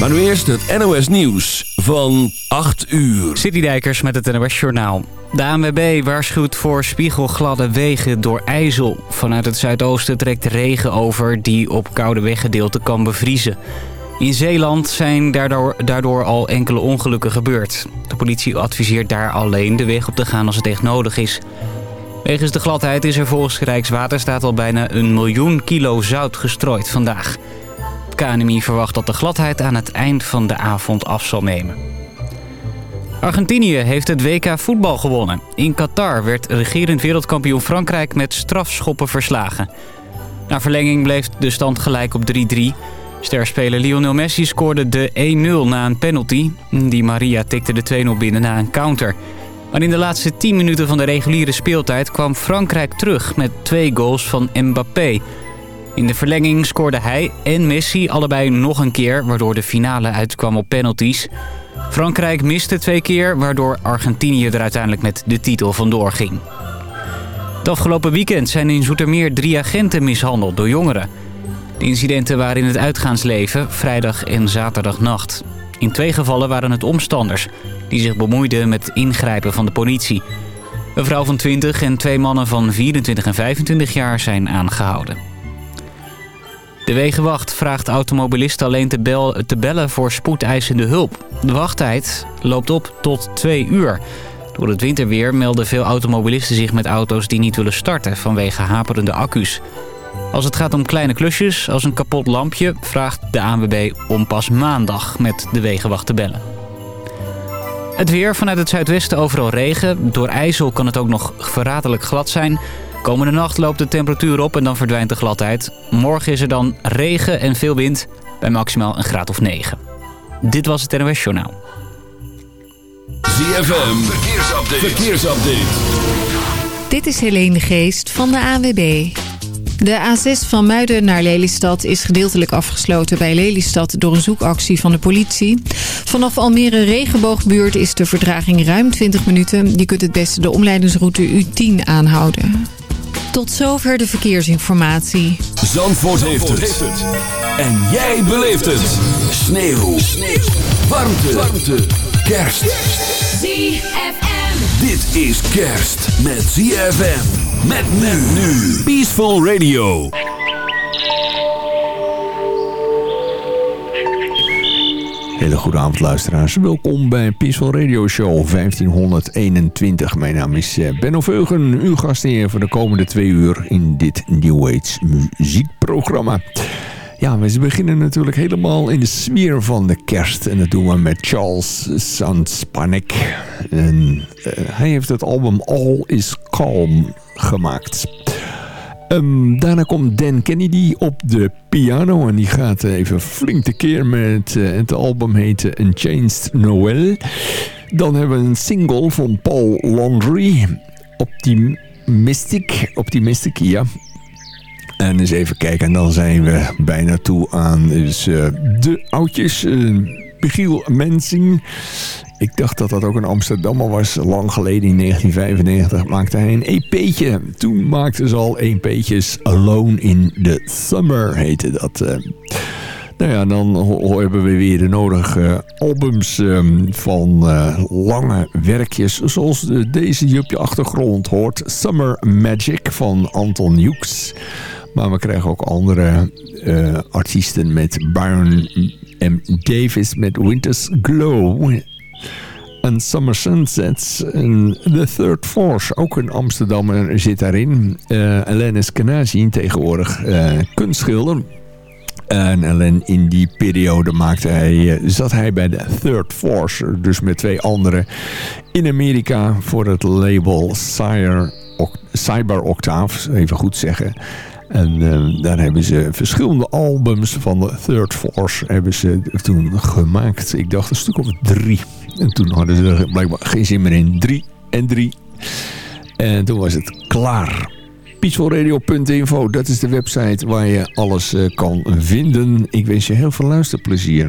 Maar nu eerst het NOS Nieuws van 8 uur. Citydijkers met het NOS Journaal. De ANWB waarschuwt voor spiegelgladde wegen door ijzel. Vanuit het zuidoosten trekt regen over die op koude weggedeelten kan bevriezen. In Zeeland zijn daardoor, daardoor al enkele ongelukken gebeurd. De politie adviseert daar alleen de weg op te gaan als het echt nodig is. Wegens de gladheid is er volgens Rijkswaterstaat al bijna een miljoen kilo zout gestrooid vandaag. KNMI verwacht dat de gladheid aan het eind van de avond af zal nemen. Argentinië heeft het WK voetbal gewonnen. In Qatar werd regerend wereldkampioen Frankrijk met strafschoppen verslagen. Na verlenging bleef de stand gelijk op 3-3. Sterspeler Lionel Messi scoorde de 1-0 na een penalty. Die Maria tikte de 2-0 binnen na een counter. Maar in de laatste 10 minuten van de reguliere speeltijd kwam Frankrijk terug met twee goals van Mbappé. In de verlenging scoorden hij en Messi allebei nog een keer, waardoor de finale uitkwam op penalties. Frankrijk miste twee keer, waardoor Argentinië er uiteindelijk met de titel vandoor ging. Het afgelopen weekend zijn in Zoetermeer drie agenten mishandeld door jongeren. De incidenten waren in het uitgaansleven vrijdag en zaterdagnacht. In twee gevallen waren het omstanders die zich bemoeiden met ingrijpen van de politie. Een vrouw van 20 en twee mannen van 24 en 25 jaar zijn aangehouden. De Wegenwacht vraagt automobilisten alleen te, bel te bellen voor spoedeisende hulp. De wachttijd loopt op tot twee uur. Door het winterweer melden veel automobilisten zich met auto's die niet willen starten vanwege haperende accu's. Als het gaat om kleine klusjes, als een kapot lampje, vraagt de ANWB om pas maandag met de Wegenwacht te bellen. Het weer vanuit het zuidwesten overal regen. Door ijzel kan het ook nog verraderlijk glad zijn. Komende nacht loopt de temperatuur op en dan verdwijnt de gladheid. Morgen is er dan regen en veel wind bij maximaal een graad of 9. Dit was het NOS Journaal. ZFM, verkeersupdate. verkeersupdate. Dit is Helene de Geest van de AWB. De A6 van Muiden naar Lelystad is gedeeltelijk afgesloten bij Lelystad door een zoekactie van de politie. Vanaf Almere Regenboogbuurt is de verdraging ruim 20 minuten. Je kunt het beste de omleidingsroute U10 aanhouden. Tot zover de verkeersinformatie. Zandvoort, heeft, het. En jij beleeft het. Sneeuw. Sneeuw. Warmte. Warmte. Kerst. ZFM. Dit is kerst met ZFM. Met men nu. Peaceful Radio. Hele goede avond luisteraars. Welkom bij Peaceful Radio Show 1521. Mijn naam is eh, Benno Veugen, uw gastheer voor de komende twee uur in dit New Age muziekprogramma. Ja, we beginnen natuurlijk helemaal in de sfeer van de kerst. En dat doen we met Charles Sanspanek. En uh, hij heeft het album All is Calm gemaakt. Um, daarna komt Dan Kennedy op de piano. En die gaat even flink tekeer met uh, het album heet Unchanged Noel. Dan hebben we een single van Paul Landry. Optimistic. Optimistic, ja. En eens even kijken. En dan zijn we bijna toe aan dus, uh, de oudjes. Uh, Michiel Mensing. Ik dacht dat dat ook een Amsterdammer was. Lang geleden in 1995 maakte hij een EP'tje. Toen maakte ze al EP'tjes. Alone in the Summer heette dat. Uh, nou ja, dan hebben we weer de nodige albums um, van uh, lange werkjes. Zoals deze die op je achtergrond hoort. Summer Magic van Anton Hughes. Maar we krijgen ook andere artiesten met Byron M. Davis met Winter's Glow. En Summer Sunsets. En The Third Force, ook een Amsterdammer, zit daarin. Uh, Alanis Kanazi, tegenwoordig uh, kunstschilder. En alleen in die periode maakte hij, zat hij bij de Third Force. Dus met twee anderen in Amerika voor het label Cyber Octave. Even goed zeggen. En uh, daar hebben ze verschillende albums van de Third Force hebben ze toen gemaakt. Ik dacht een stuk of drie. En toen hadden ze blijkbaar geen zin meer in. Drie en drie. En toen was het klaar. Peacefulradio.info, dat is de website waar je alles uh, kan vinden. Ik wens je heel veel luisterplezier.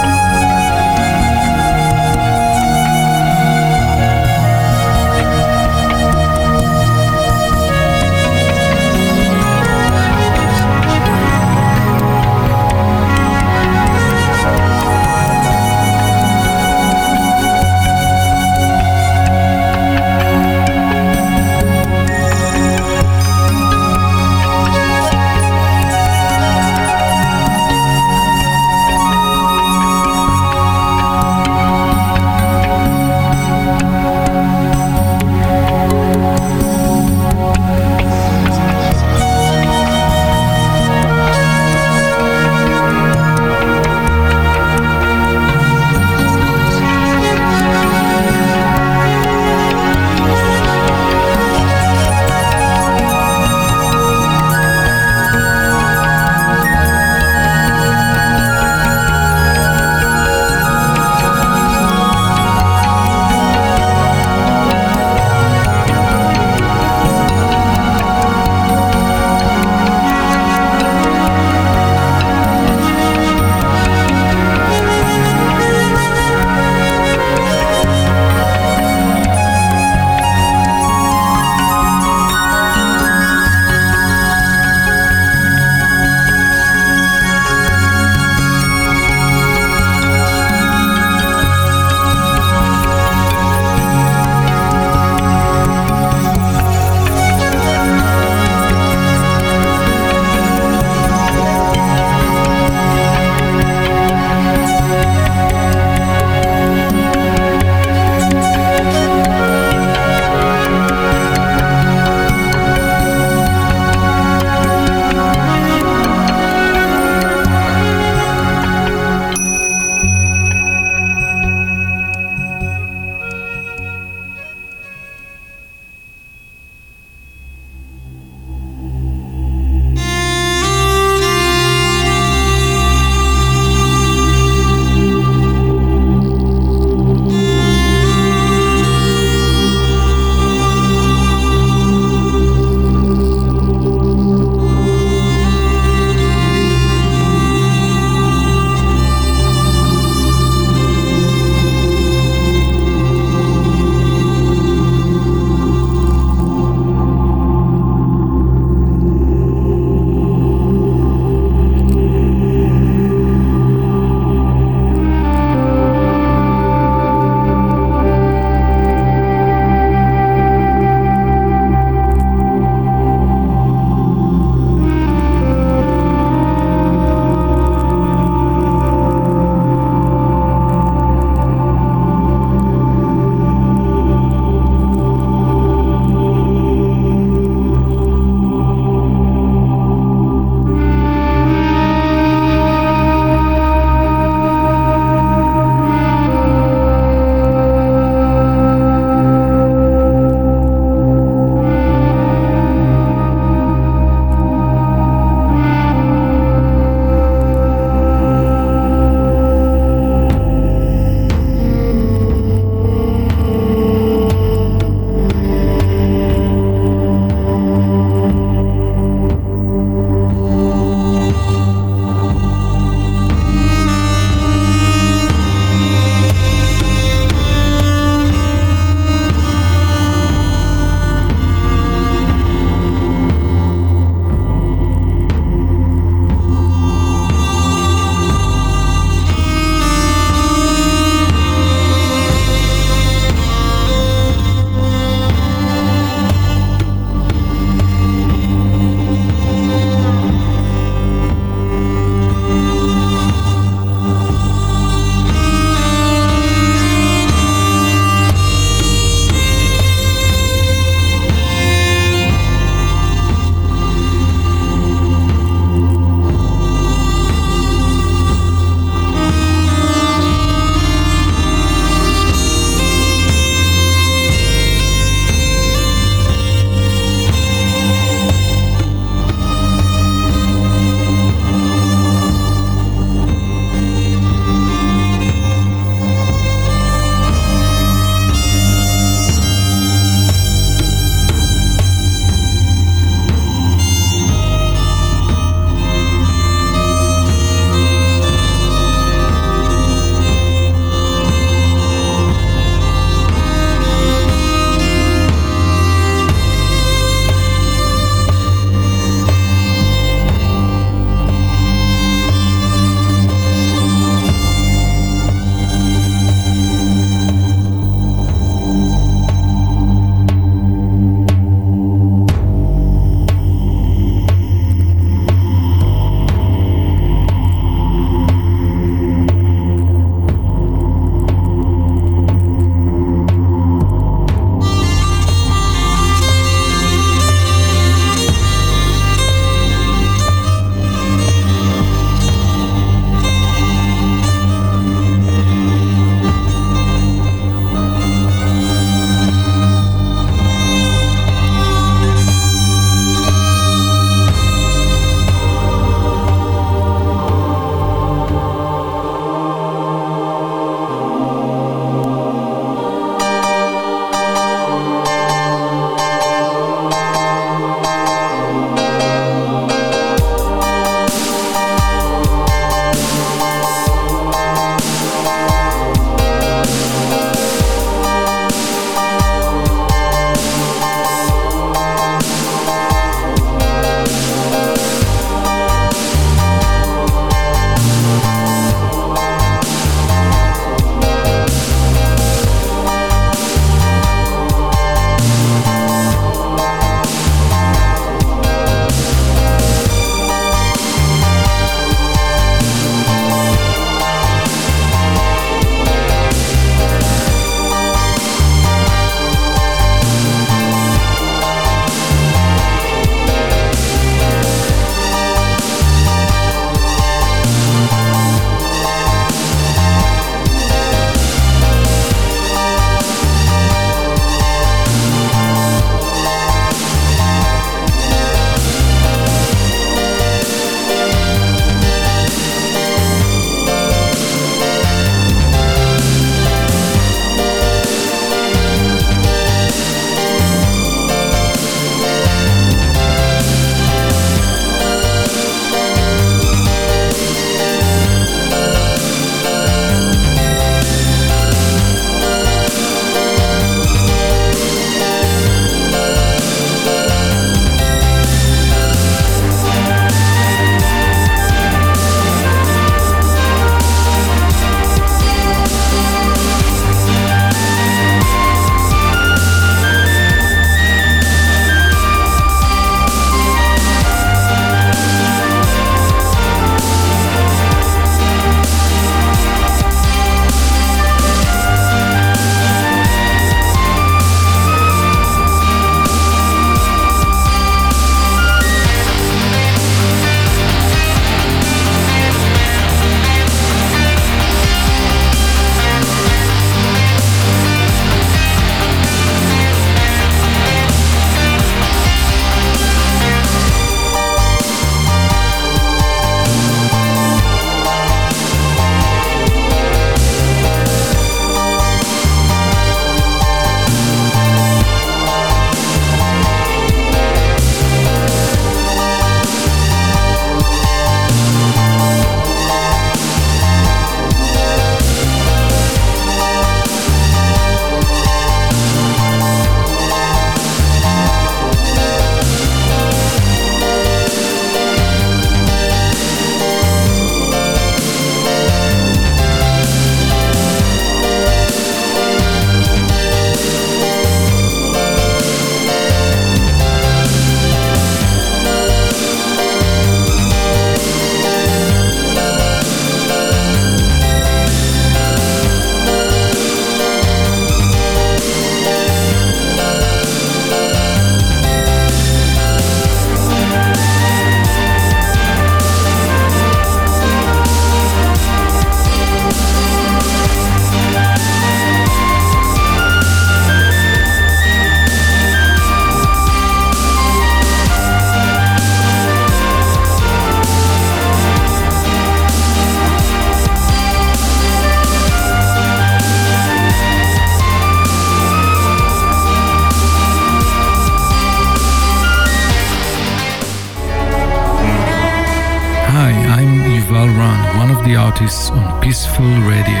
The artists on Peaceful Radio.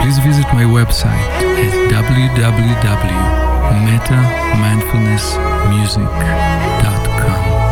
Please visit my website at www.metamindfulnessmusic.com.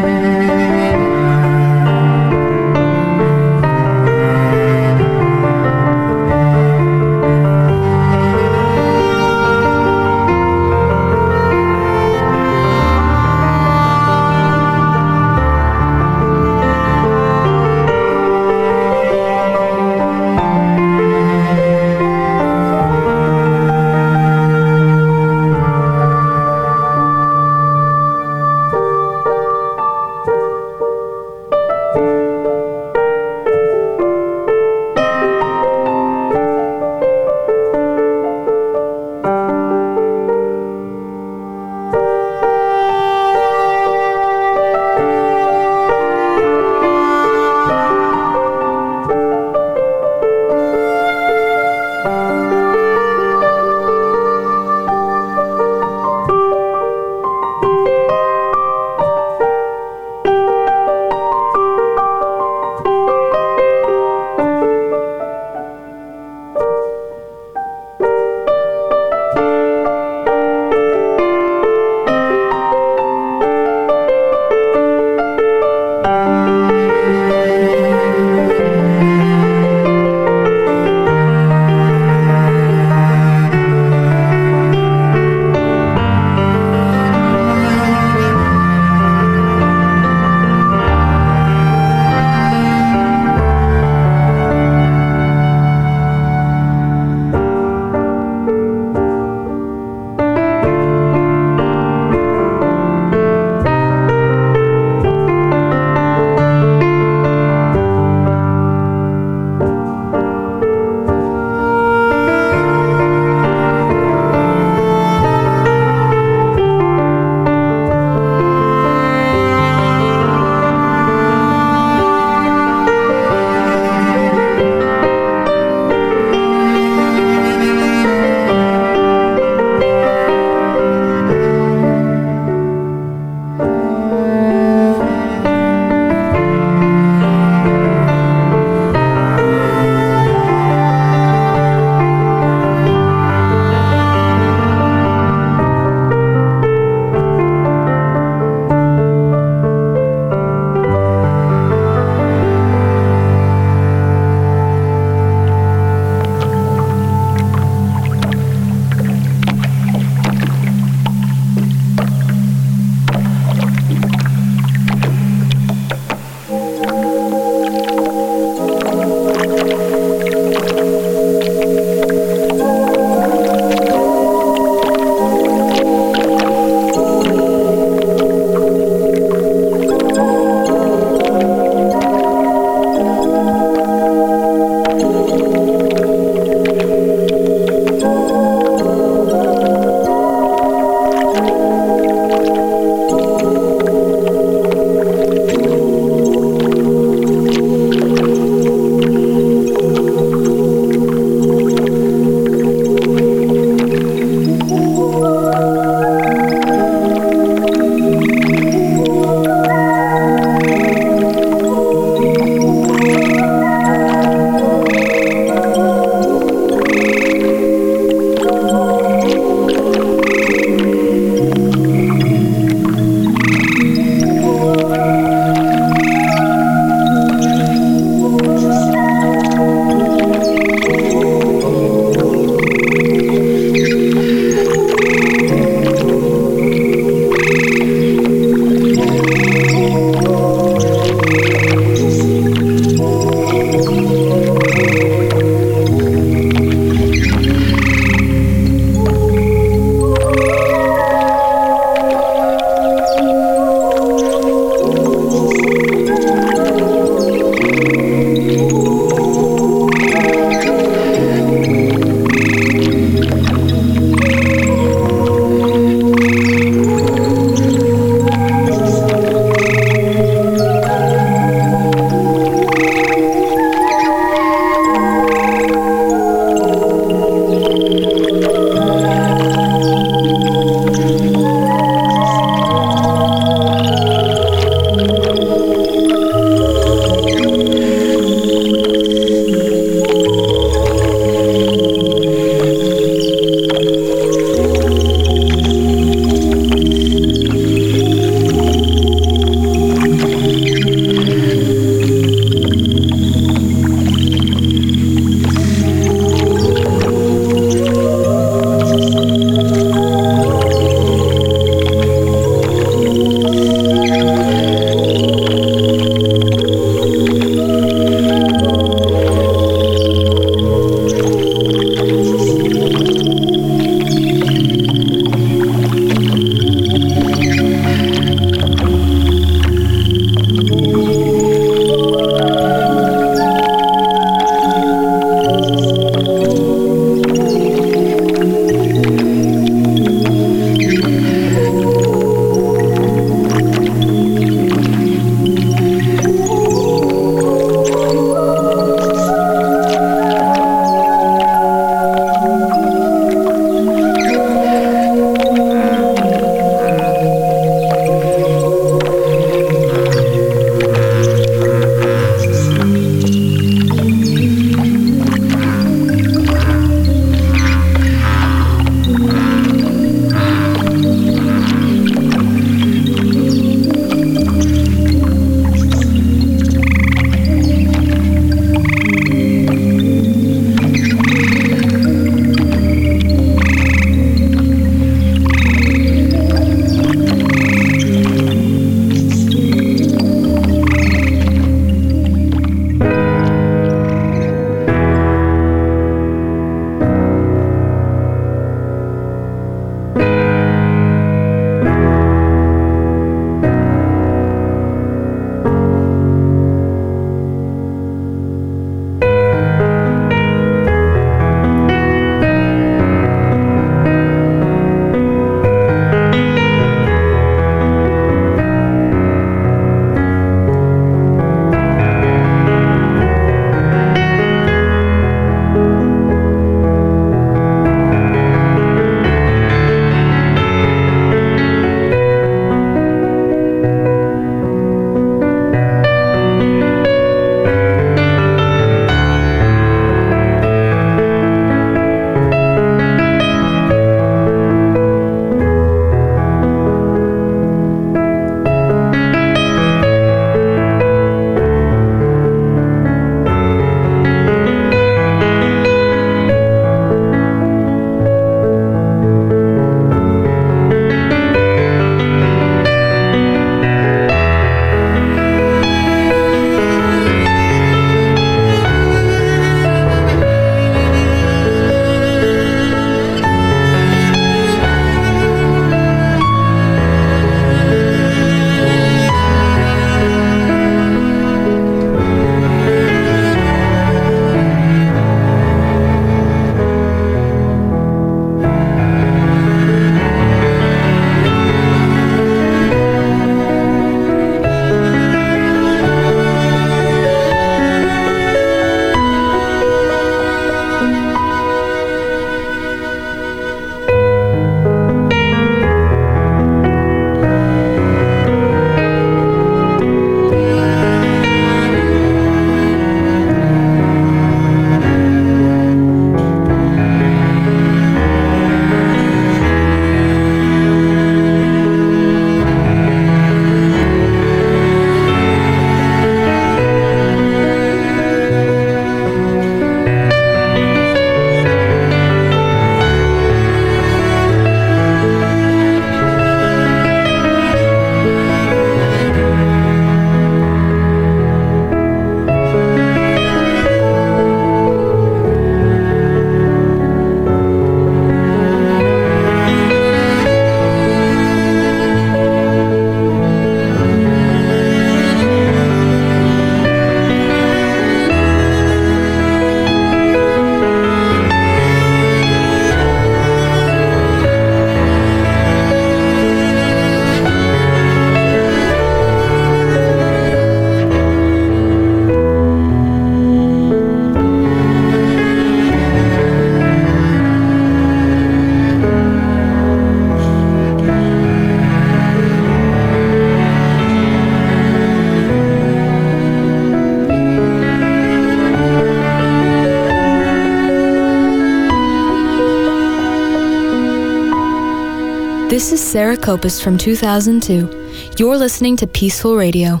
This is Sarah Copus from 2002. You're listening to Peaceful Radio.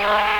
Yeah.